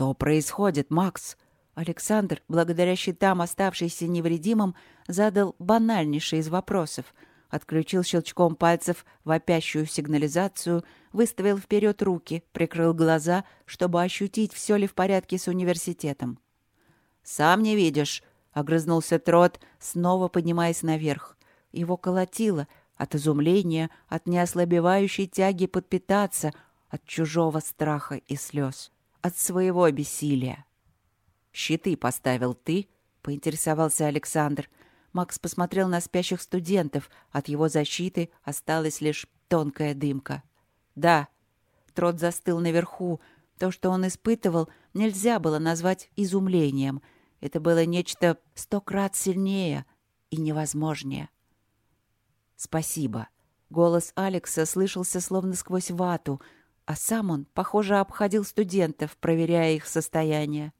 «Что происходит, Макс?» Александр, благодаря щитам, оставшийся невредимым, задал банальнейший из вопросов. Отключил щелчком пальцев вопящую сигнализацию, выставил вперед руки, прикрыл глаза, чтобы ощутить, все ли в порядке с университетом. «Сам не видишь», — огрызнулся Трот, снова поднимаясь наверх. Его колотило от изумления, от неослабевающей тяги подпитаться, от чужого страха и слез, от своего бессилия. «Щиты поставил ты?» — поинтересовался Александр. Макс посмотрел на спящих студентов. От его защиты осталась лишь тонкая дымка. «Да». Трот застыл наверху. То, что он испытывал, нельзя было назвать изумлением. Это было нечто сто крат сильнее и невозможнее. «Спасибо». Голос Алекса слышался словно сквозь вату, а сам он, похоже, обходил студентов, проверяя их состояние.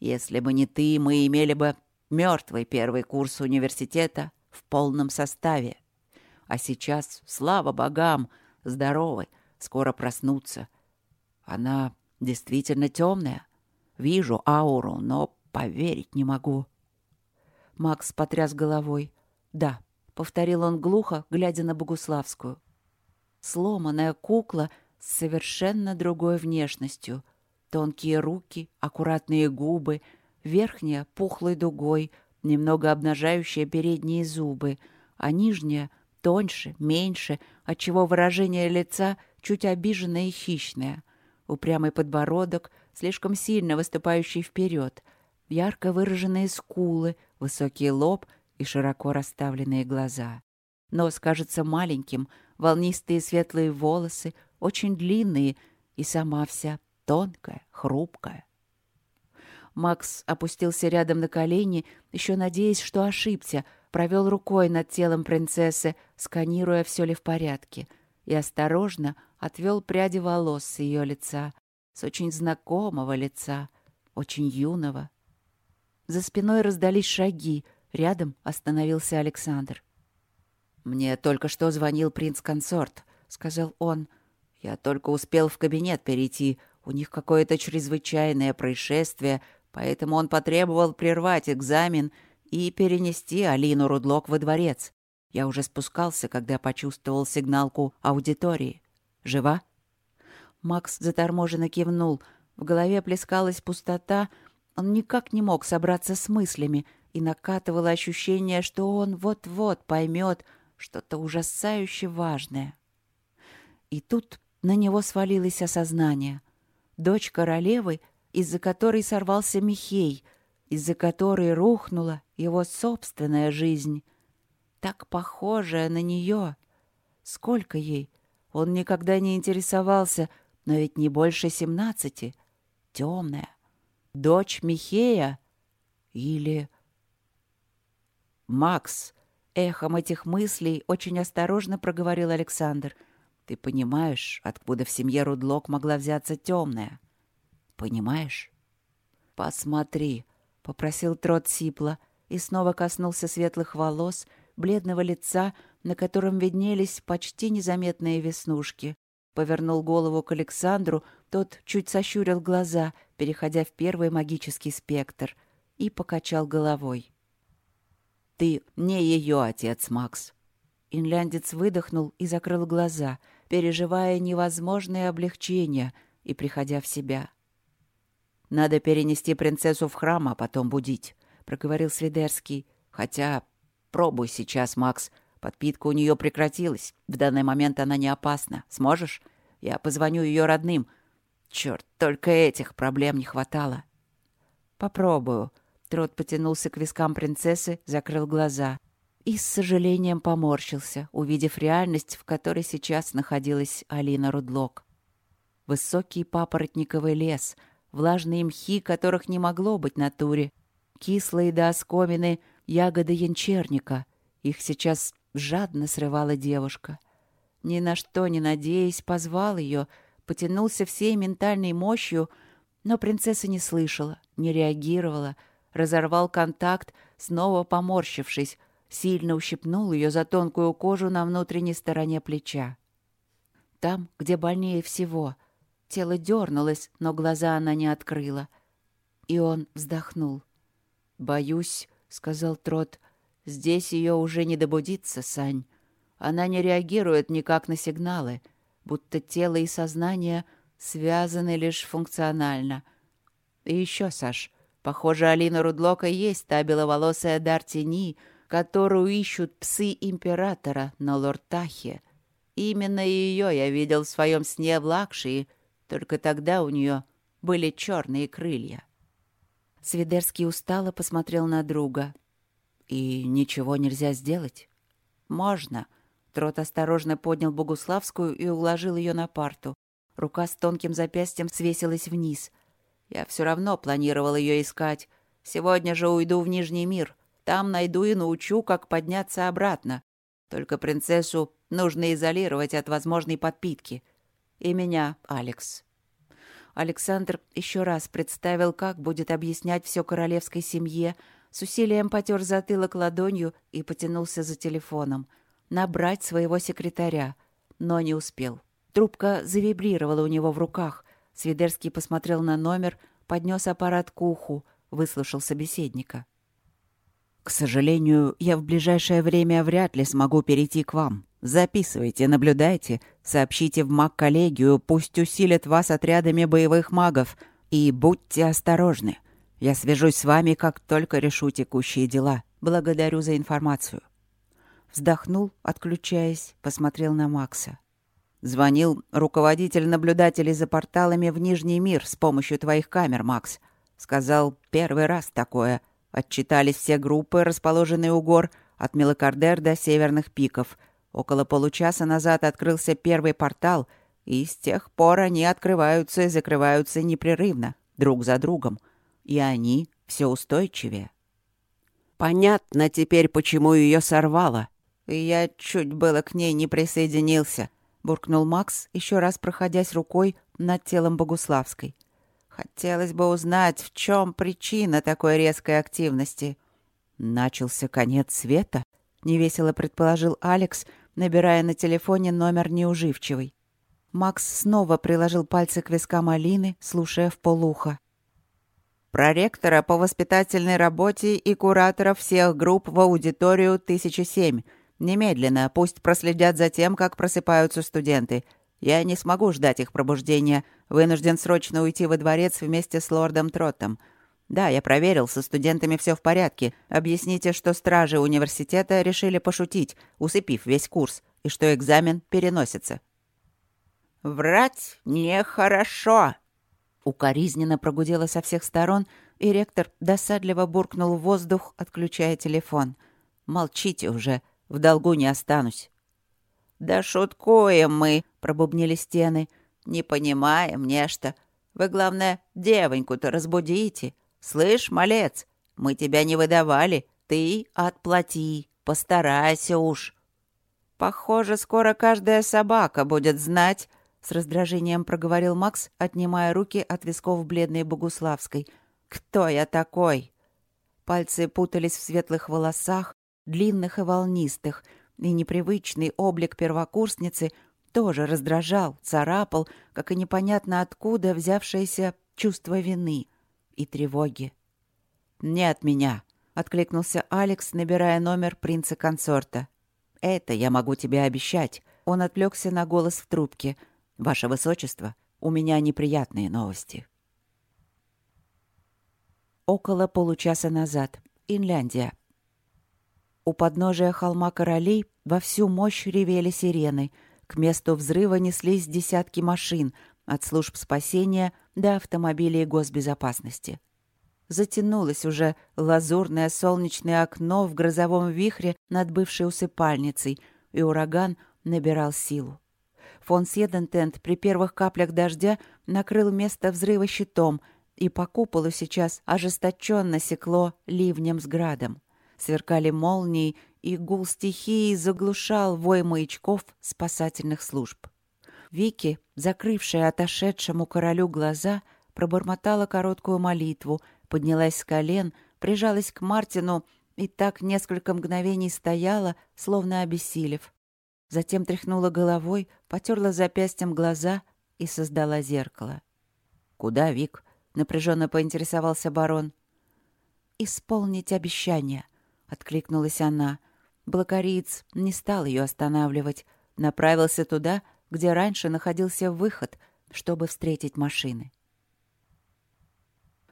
«Если бы не ты, мы имели бы мертвый первый курс университета в полном составе. А сейчас, слава богам, здоровы, скоро проснутся. Она действительно темная. Вижу ауру, но поверить не могу». Макс потряс головой. «Да, — повторил он глухо, глядя на Богуславскую. Сломанная кукла с совершенно другой внешностью. Тонкие руки, аккуратные губы, верхняя пухлой дугой, немного обнажающая передние зубы, а нижняя — тоньше, меньше, отчего выражение лица чуть обиженное и хищное. Упрямый подбородок, слишком сильно выступающий вперед, ярко выраженные скулы, высокий лоб — и широко расставленные глаза. Нос кажется маленьким, волнистые светлые волосы, очень длинные, и сама вся тонкая, хрупкая. Макс опустился рядом на колени, еще надеясь, что ошибся, провел рукой над телом принцессы, сканируя, все ли в порядке, и осторожно отвел пряди волос с ее лица, с очень знакомого лица, очень юного. За спиной раздались шаги, Рядом остановился Александр. «Мне только что звонил принц-консорт», — сказал он. «Я только успел в кабинет перейти. У них какое-то чрезвычайное происшествие, поэтому он потребовал прервать экзамен и перенести Алину Рудлок во дворец. Я уже спускался, когда почувствовал сигналку аудитории. Жива?» Макс заторможенно кивнул. В голове плескалась пустота. Он никак не мог собраться с мыслями — и накатывало ощущение, что он вот-вот поймет что-то ужасающе важное. И тут на него свалилось осознание. Дочь королевы, из-за которой сорвался Михей, из-за которой рухнула его собственная жизнь. Так похожая на нее. Сколько ей? Он никогда не интересовался, но ведь не больше семнадцати. Темная. Дочь Михея? Или... «Макс!» — эхом этих мыслей очень осторожно проговорил Александр. «Ты понимаешь, откуда в семье Рудлок могла взяться темная? Понимаешь?» «Посмотри!» — попросил Трот Сипла и снова коснулся светлых волос, бледного лица, на котором виднелись почти незаметные веснушки. Повернул голову к Александру, тот чуть сощурил глаза, переходя в первый магический спектр, и покачал головой. Ты не ее отец, Макс. Инляндец выдохнул и закрыл глаза, переживая невозможное облегчение и приходя в себя. «Надо перенести принцессу в храм, а потом будить», — проговорил Свидерский. «Хотя пробуй сейчас, Макс. Подпитка у нее прекратилась. В данный момент она не опасна. Сможешь? Я позвоню ее родным. Черт, только этих проблем не хватало». «Попробую», Трот потянулся к вискам принцессы, закрыл глаза и с сожалением поморщился, увидев реальность, в которой сейчас находилась Алина Рудлок. Высокий папоротниковый лес, влажные мхи, которых не могло быть на туре, кислые до оскомины ягоды янчерника. Их сейчас жадно срывала девушка. Ни на что не надеясь, позвал ее, потянулся всей ментальной мощью, но принцесса не слышала, не реагировала — разорвал контакт, снова поморщившись, сильно ущипнул ее за тонкую кожу на внутренней стороне плеча. Там, где больнее всего, Тело дернулось, но глаза она не открыла. И он вздохнул. «Боюсь», — сказал Трот, — «здесь ее уже не добудится, Сань. Она не реагирует никак на сигналы, будто тело и сознание связаны лишь функционально. И еще, Саш, похоже, Алина Рудлока есть та беловолосая Дартини, которую ищут псы императора на Лортахе. Именно ее я видел в своем сне в Лакшии, только тогда у нее были черные крылья. Свидерский устало посмотрел на друга. «И ничего нельзя сделать?» «Можно». Трот осторожно поднял Богуславскую и уложил ее на парту. Рука с тонким запястьем свесилась вниз. «Я все равно планировал ее искать. Сегодня же уйду в Нижний мир. Там найду и научу, как подняться обратно. Только принцессу нужно изолировать от возможной подпитки. И меня, Алекс. Александр еще раз представил, как будет объяснять все королевской семье, с усилием потер затылок ладонью и потянулся за телефоном. Набрать своего секретаря, но не успел. Трубка завибрировала у него в руках. Свидерский посмотрел на номер, поднес аппарат к уху, выслушал собеседника. К сожалению, я в ближайшее время вряд ли смогу перейти к вам. Записывайте, наблюдайте, сообщите в маг-коллегию, пусть усилят вас отрядами боевых магов. И будьте осторожны. Я свяжусь с вами, как только решу текущие дела. Благодарю за информацию. Вздохнул, отключаясь, посмотрел на Макса. Звонил руководитель наблюдателей за порталами в Нижний мир с помощью твоих камер, Макс. Сказал, первый раз такое — Отчитались все группы, расположенные у гор, от Мелокардер до Северных пиков. Около получаса назад открылся первый портал, и с тех пор они открываются и закрываются непрерывно, друг за другом. И они все устойчивее. Понятно теперь, почему ее сорвало. И я чуть было к ней не присоединился, буркнул Макс, еще раз проходясь рукой над телом Богуславской. Хотелось бы узнать, в чем причина такой резкой активности. Начался конец света, невесело предположил Алекс, набирая на телефоне номер неуживчивый. Макс снова приложил пальцы к вискам Алины, слушая в полухо. «Проректора по воспитательной работе и куратора всех групп в аудиторию 1007. Немедленно, пусть проследят за тем, как просыпаются студенты. Я не смогу ждать их пробуждения. Вынужден срочно уйти во дворец вместе с лордом Троттом. Да, я проверил, со студентами все в порядке. Объясните, что стражи университета решили пошутить, усыпив весь курс, и что экзамен переносится. «Врать нехорошо!» Укоризненно прогудело со всех сторон, и ректор досадливо буркнул в воздух, отключая телефон. «Молчите уже, в долгу не останусь». «Да шуткуем мы!» пробубнили стены. «Не понимаем нечто. Вы, главное, девоньку-то разбудите. Слышь, малец, мы тебя не выдавали. Ты отплати. Постарайся уж». «Похоже, скоро каждая собака будет знать», — с раздражением проговорил Макс, отнимая руки от висков бледной Богуславской. «Кто я такой?» Пальцы путались в светлых волосах, длинных и волнистых, и непривычный облик первокурсницы тоже раздражал, царапал, как и непонятно откуда взявшееся чувство вины и тревоги. «Не от меня», — откликнулся Алекс, набирая номер принца-консорта. «Это я могу тебе обещать». Он отвлекся на голос в трубке. «Ваше Высочество, у меня неприятные новости». Около получаса назад. Инляндия. У подножия холма королей во всю мощь ревели сирены — к месту взрыва неслись десятки машин, от служб спасения до автомобилей госбезопасности. Затянулось уже лазурное солнечное окно в грозовом вихре над бывшей усыпальницей, и ураган набирал силу. Фон Седентент при первых каплях дождя накрыл место взрыва щитом, и по куполу сейчас ожесточенно секло ливнем с градом. Сверкали молнии, и гул стихии заглушал вой маячков спасательных служб. Вики, закрывшая отошедшему королю глаза, пробормотала короткую молитву, поднялась с колен, прижалась к Мартину и так несколько мгновений стояла, словно обессилев. Затем тряхнула головой, потерла запястьем глаза и создала зеркало. «Куда, Вик?» — напряженно поинтересовался барон. «Исполнить обещание», — откликнулась она. Блокариец не стал ее останавливать, направился туда, где раньше находился выход, чтобы встретить машины.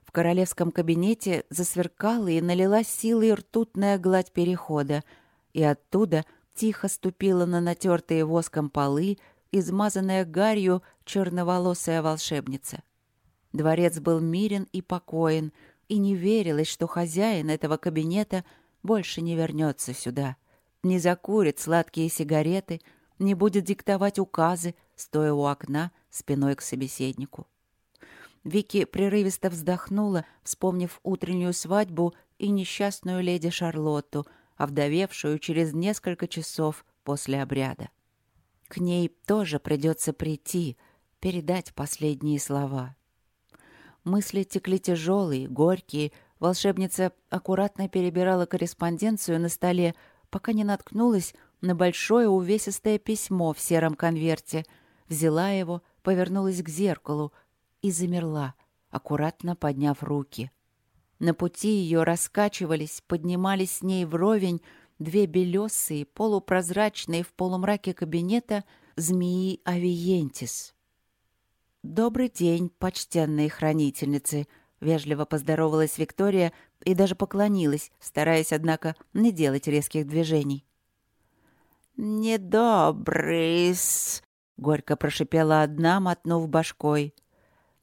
В королевском кабинете засверкала и налилась силой ртутная гладь перехода, и оттуда тихо ступила на натертые воском полы, измазанная гарью черноволосая волшебница. Дворец был мирен и покоен, и не верилось, что хозяин этого кабинета больше не вернется сюда, не закурит сладкие сигареты, не будет диктовать указы, стоя у окна спиной к собеседнику. Вики прерывисто вздохнула, вспомнив утреннюю свадьбу и несчастную леди Шарлотту, овдовевшую через несколько часов после обряда. К ней тоже придется прийти, передать последние слова. Мысли текли тяжелые, горькие. Волшебница аккуратно перебирала корреспонденцию на столе, пока не наткнулась на большое увесистое письмо в сером конверте. Взяла его, повернулась к зеркалу и замерла, аккуратно подняв руки. На пути ее раскачивались, поднимались с ней вровень две белесые, полупрозрачные в полумраке кабинета змеи Авиентис. «Добрый день, почтенные хранительницы!» — вежливо поздоровалась Виктория и даже поклонилась, стараясь, однако, не делать резких движений. «Недобрый-с!» — горько прошипела одна, мотнув башкой.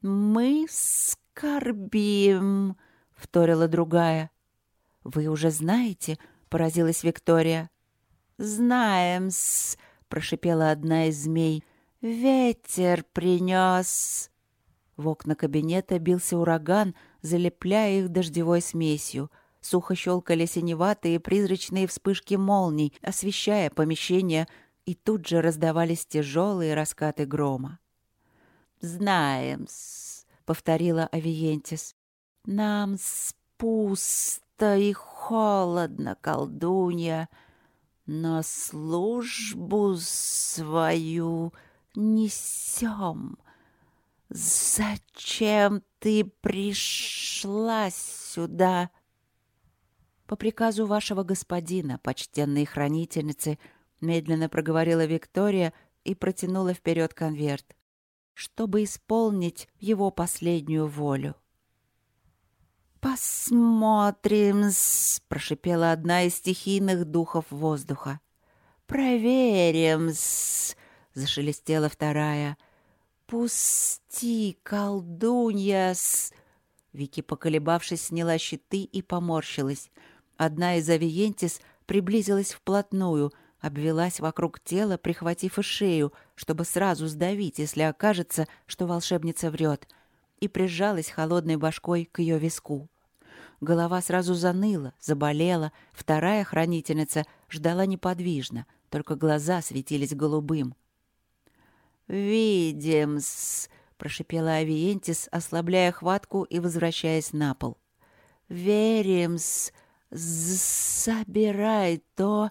«Мы скорбим!» — вторила другая. «Вы уже знаете?» — поразилась Виктория. «Знаем-с!» — прошипела одна из змей. Ветер принес. В окна кабинета бился ураган, залепляя их дождевой смесью. Сухо щелкали синеватые призрачные вспышки молний, освещая помещение, и тут же раздавались тяжелые раскаты грома. «Знаем-с», — повторила Авиентис. «Нам спусто и холодно, колдунья, но службу свою...» несем? Зачем ты пришла сюда?» «По приказу вашего господина, почтенные хранительницы», медленно проговорила Виктория и протянула вперед конверт, чтобы исполнить его последнюю волю. посмотрим прошипела одна из стихийных духов воздуха. «Проверим-с», зашелестела вторая. «Пусти, колдунья-с!» Вики, поколебавшись, сняла щиты и поморщилась. Одна из авиентис приблизилась вплотную, обвелась вокруг тела, прихватив и шею, чтобы сразу сдавить, если окажется, что волшебница врет, и прижалась холодной башкой к ее виску. Голова сразу заныла, заболела, вторая хранительница ждала неподвижно, только глаза светились голубым. «Видим-с», — прошипела Авиентис, ослабляя хватку и возвращаясь на пол. «Верим-с, забирай то,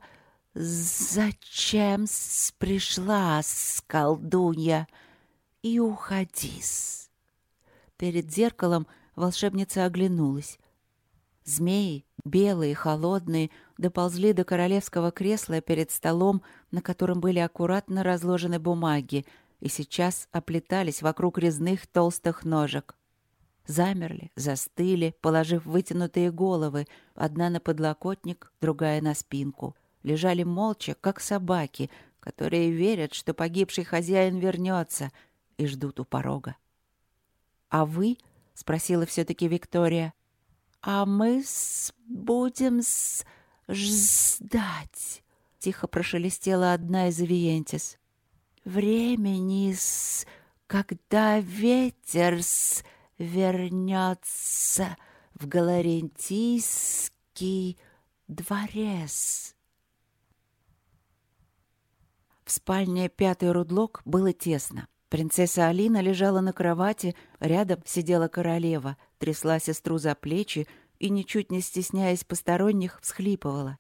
зачем пришла-с, колдунья, и уходи-с». Перед зеркалом волшебница оглянулась. Змеи, белые, холодные, доползли до королевского кресла перед столом, на котором были аккуратно разложены бумаги, и сейчас оплетались вокруг резных толстых ножек. Замерли, застыли, положив вытянутые головы, одна на подлокотник, другая на спинку. Лежали молча, как собаки, которые верят, что погибший хозяин вернется, и ждут у порога. «А вы?» — спросила все-таки Виктория. «А мы с... будем с... ждать», — тихо прошелестела одна из Авиентис времени, с, когда ветер вернется в Галарентийский дворец. В спальне пятый рудлок было тесно. Принцесса Алина лежала на кровати, рядом сидела королева, трясла сестру за плечи и, ничуть не стесняясь посторонних, всхлипывала.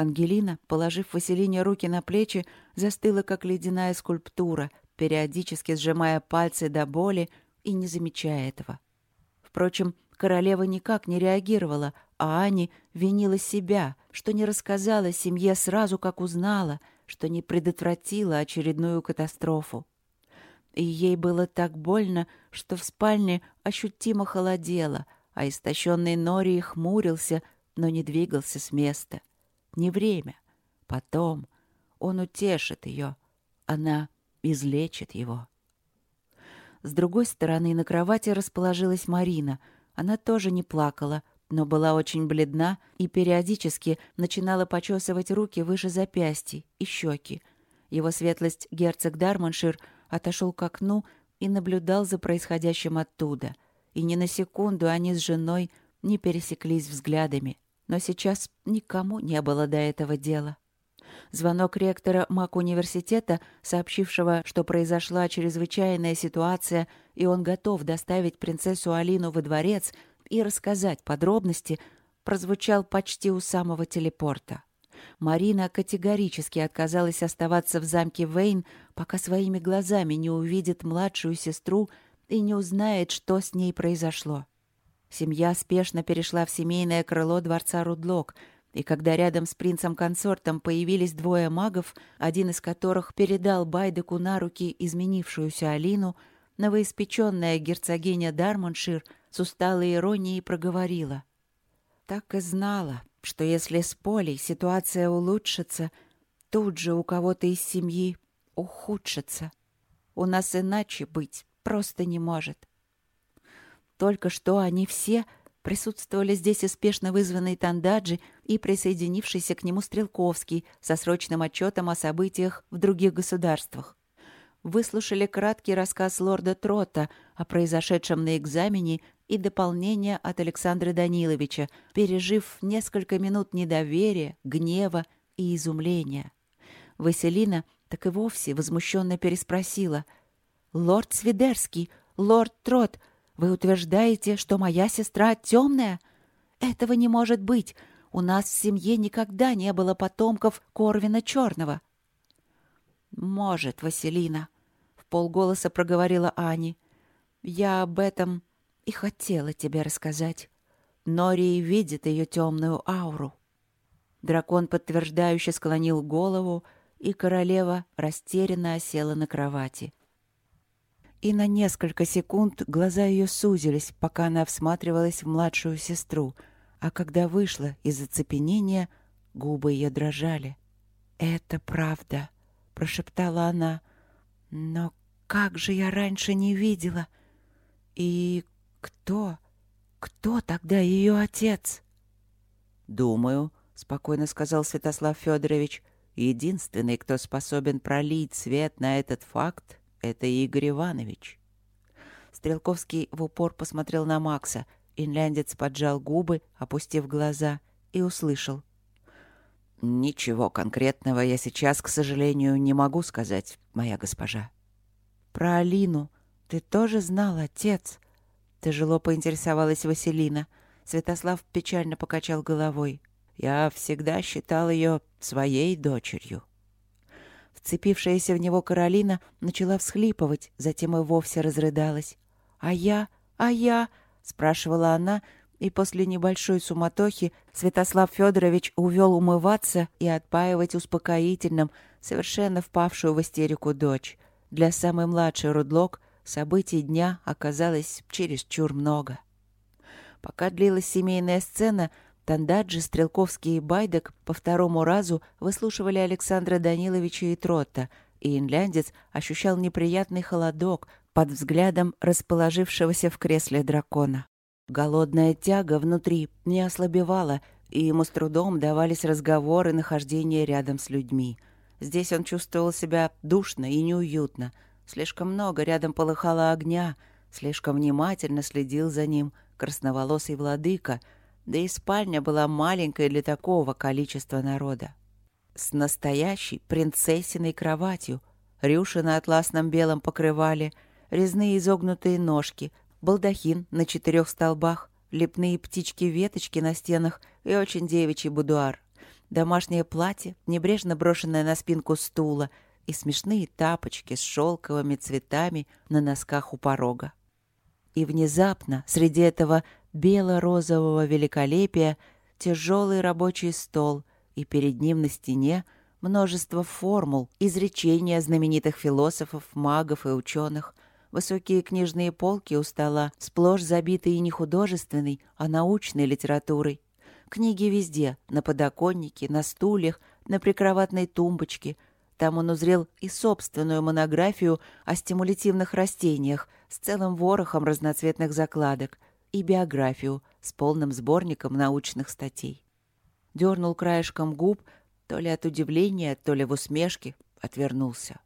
Ангелина, положив Василине руки на плечи, застыла, как ледяная скульптура, периодически сжимая пальцы до боли и не замечая этого. Впрочем, королева никак не реагировала, а Ани винила себя, что не рассказала семье сразу, как узнала, что не предотвратила очередную катастрофу. И ей было так больно, что в спальне ощутимо холодело, а истощенный Нори хмурился, но не двигался с места. Не время. Потом он утешит ее. Она излечит его. С другой стороны на кровати расположилась Марина. Она тоже не плакала, но была очень бледна и периодически начинала почесывать руки выше запястья и щеки. Его светлость герцог Дарманшир отошел к окну и наблюдал за происходящим оттуда. И ни на секунду они с женой не пересеклись взглядами. Но сейчас никому не было до этого дела. Звонок ректора МАК-университета, сообщившего, что произошла чрезвычайная ситуация, и он готов доставить принцессу Алину во дворец и рассказать подробности, прозвучал почти у самого телепорта. Марина категорически отказалась оставаться в замке Вейн, пока своими глазами не увидит младшую сестру и не узнает, что с ней произошло. Семья спешно перешла в семейное крыло дворца Рудлок — и когда рядом с принцем-консортом появились двое магов, один из которых передал Байдеку на руки изменившуюся Алину, новоиспеченная герцогиня Дармоншир с усталой иронией проговорила. «Так и знала, что если с Полей ситуация улучшится, тут же у кого-то из семьи ухудшится. У нас иначе быть просто не может. Только что они все — Присутствовали здесь успешно вызванный Тандаджи и присоединившийся к нему Стрелковский со срочным отчетом о событиях в других государствах. Выслушали краткий рассказ лорда Трота о произошедшем на экзамене и дополнение от Александра Даниловича, пережив несколько минут недоверия, гнева и изумления. Василина так и вовсе возмущенно переспросила. «Лорд Свидерский, лорд Трот, вы утверждаете, что моя сестра темная? Этого не может быть. У нас в семье никогда не было потомков Корвина Черного. Может, Василина, в полголоса проговорила Ани. Я об этом и хотела тебе рассказать. Нори видит ее темную ауру. Дракон подтверждающе склонил голову, и королева растерянно осела на кровати и на несколько секунд глаза ее сузились, пока она всматривалась в младшую сестру, а когда вышла из оцепенения, губы ее дрожали. «Это правда», — прошептала она. «Но как же я раньше не видела? И кто? Кто тогда ее отец?» «Думаю», — спокойно сказал Святослав Федорович, «единственный, кто способен пролить свет на этот факт, это Игорь Иванович. Стрелковский в упор посмотрел на Макса. Инляндец поджал губы, опустив глаза, и услышал. «Ничего конкретного я сейчас, к сожалению, не могу сказать, моя госпожа». «Про Алину ты тоже знал, отец?» Тяжело поинтересовалась Василина. Святослав печально покачал головой. «Я всегда считал ее своей дочерью». Вцепившаяся в него Каролина начала всхлипывать, затем и вовсе разрыдалась. «А я? А я?» — спрашивала она, и после небольшой суматохи Святослав Федорович увел умываться и отпаивать успокоительным совершенно впавшую в истерику дочь. Для самой младшей Рудлок событий дня оказалось чересчур много. Пока длилась семейная сцена — Тандаджи, Стрелковский и Байдек по второму разу выслушивали Александра Даниловича и Тротта, и инляндец ощущал неприятный холодок под взглядом расположившегося в кресле дракона. Голодная тяга внутри не ослабевала, и ему с трудом давались разговоры нахождение рядом с людьми. Здесь он чувствовал себя душно и неуютно. Слишком много рядом полыхало огня, слишком внимательно следил за ним красноволосый владыка — да и спальня была маленькой для такого количества народа. С настоящей принцессиной кроватью, рюши на атласном белом покрывале, резные изогнутые ножки, балдахин на четырех столбах, лепные птички-веточки на стенах и очень девичий будуар. Домашнее платье, небрежно брошенное на спинку стула, и смешные тапочки с шелковыми цветами на носках у порога. И внезапно среди этого бело-розового великолепия тяжелый рабочий стол, и перед ним на стене множество формул, изречения знаменитых философов, магов и ученых, высокие книжные полки у стола, сплошь забитые не художественной, а научной литературой. Книги везде, на подоконнике, на стульях, на прикроватной тумбочке. Там он узрел и собственную монографию о стимулятивных растениях с целым ворохом разноцветных закладок, и биографию с полным сборником научных статей. Дернул краешком губ, то ли от удивления, то ли в усмешке, отвернулся.